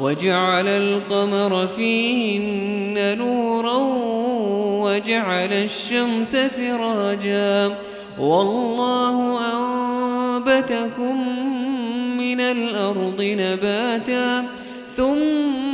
وجعل القمر فيهن نورا وجعل الشمس سراجا. والله أنبتكم من الأرض نباتا ثم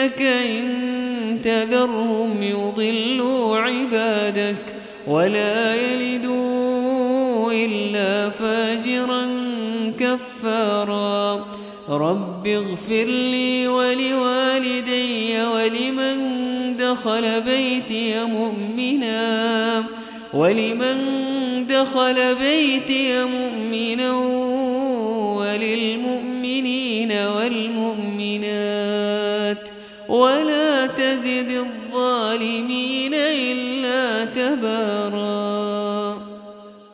إنك إن تذرهم يضلوا عبادك ولا يلدوا إلا فاجرا كفارا. رب اغفر لي ولوالدي ولمن دخل بيتي مؤمنا ولمن دخل بيتي مؤمنا وللمؤمنين ولا تزد الظالمين